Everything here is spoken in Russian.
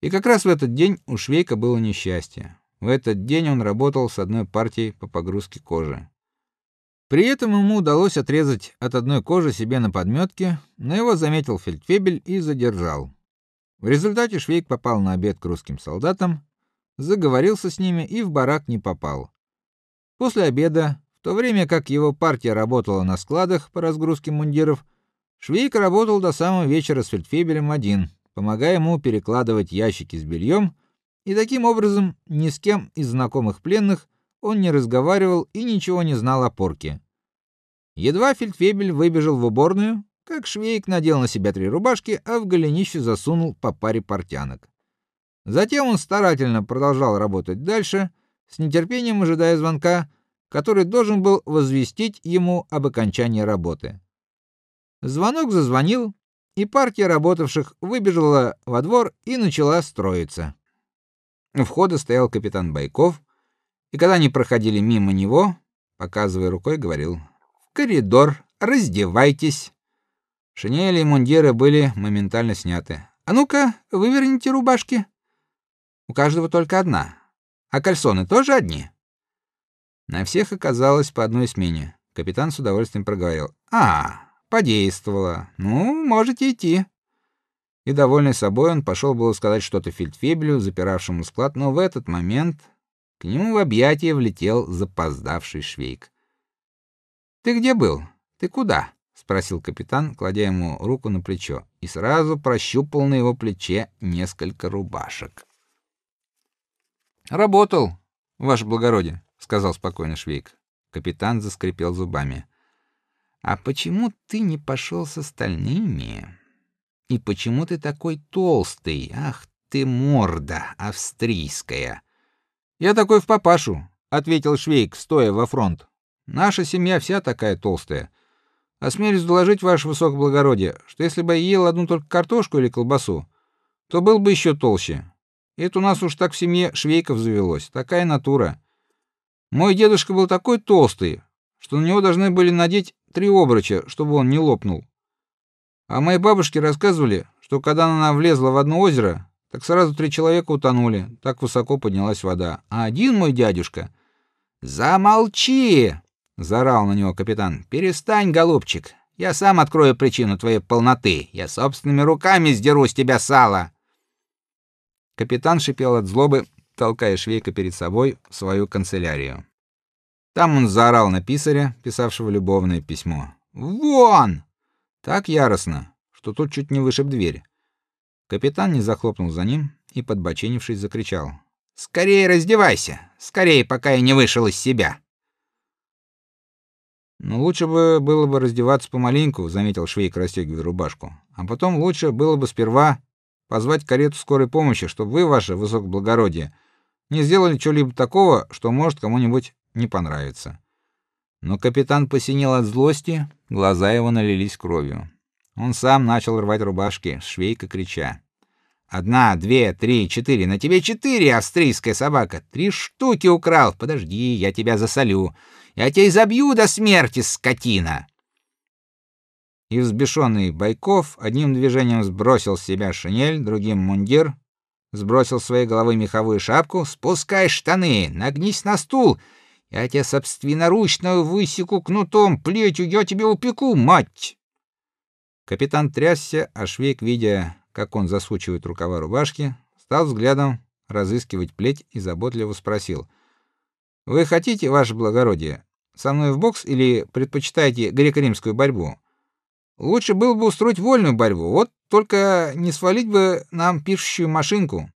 И как раз в этот день у Швейка было несчастье. В этот день он работал с одной партией по погрузке кожи. При этом ему удалось отрезать от одной кожи себе на подметке, но его заметил фельдфебель и задержал. В результате Швейк попал на обед к русским солдатам, заговорился с ними и в барак не попал. После обеда, в то время как его партия работала на складах по разгрузке мундиров, Швейк работал до самого вечера с фельдфебелем один, помогая ему перекладывать ящики с бельем, и таким образом ни с кем из знакомых пленных он не разговаривал и ничего не знал о порке. Едва фельдфебель выбежал в уборную, как Швейк надел на себя три рубашки, а в голенище засунул по паре портянок. Затем он старательно продолжал работать дальше, с нетерпением ожидая звонка, который должен был возвестить ему об окончании работы. Звонок зазвонил, и партия работавших выбежала во двор и начала строиться. У входа стоял капитан Байков, и когда они проходили мимо него, показывая рукой, говорил: "В коридор, раздевайтесь". Шинели и мундиры были моментально сняты. "А ну-ка, выверните рубашки". У каждого только одна. А кальсоны тоже одни? На всех оказалось по одной смене. Капитан с удовольствием проговорил: "А, подействовало. Ну, можете идти". И довольный собой он пошел было сказать что-то фельдфебелю, запиравшему склад, но в этот момент к нему в объятия влетел запоздавший Швейк. "Ты где был? Ты куда?" спросил капитан, кладя ему руку на плечо, и сразу прощупал на его плече несколько рубашек. Работал, ваше благородие, сказал спокойно Швейк. Капитан заскрипел зубами. А почему ты не пошел с остальными? И почему ты такой толстый? Ах ты морда австрийская. Я такой в папашу, ответил Швейк, стоя во фронт. Наша семья вся такая толстая. Осмелюсь доложить ваше высокоблагородие, что если бы я ел одну только картошку или колбасу, то был бы еще толще. Это у нас уж так в семье швейков завелось, такая натура. Мой дедушка был такой толстый, что на него должны были надеть три обруча, чтобы он не лопнул. А мои бабушки рассказывали, что когда она влезла в одно озеро, так сразу три человека утонули, так высоко поднялась вода. А один мой дядюшка Замолчи, заорал на него капитан. Перестань, голубчик. Я сам открою причину твоей полноты. Я собственными руками сдеру с тебя сало. Капитан шипел от злобы, толкая Швейка перед собой в свою канцелярию. Там он заорал на писаря, писавшего любовное письмо. "Вон!" Так яростно, что тот чуть не вышиб дверь. Капитан не захлопнул за ним и подбоченившись закричал: "Скорее раздевайся, скорее, пока я не вышел из себя". Ну лучше бы было бы раздеваться помаленьку, заметил Швейк, расстегивая рубашку. А потом лучше было бы сперва позвать карету скорой помощи, чтобы вы, ваше высокоблагородие, не сделали чего-либо такого, что может кому-нибудь не понравиться. Но капитан посинел от злости, глаза его налились кровью. Он сам начал рвать рубашки, швейка крича: "Одна, две, три, четыре, на тебе четыре, австрийская собака. Три штуки украл. Подожди, я тебя засолю. Я тебя изобью до смерти, скотина!" И взбешенный Байков одним движением сбросил с себя шинель, другим мундир, сбросил с своей головы меховую шапку, спускай штаны, нагнись на стул. Я тебя собственноручно высеку кнутом, плетью я тебе упеку, мать. Капитан трясся, а Швейк, видя, как он засучивает рукава рубашки, стал взглядом разыскивать плеть и заботливо спросил: "Вы хотите, ваше благородие, со мной в бокс или предпочитаете греко-римскую борьбу?" Лучше было бы устроить вольную борьбу. Вот только не свалить бы нам пишущую машинку.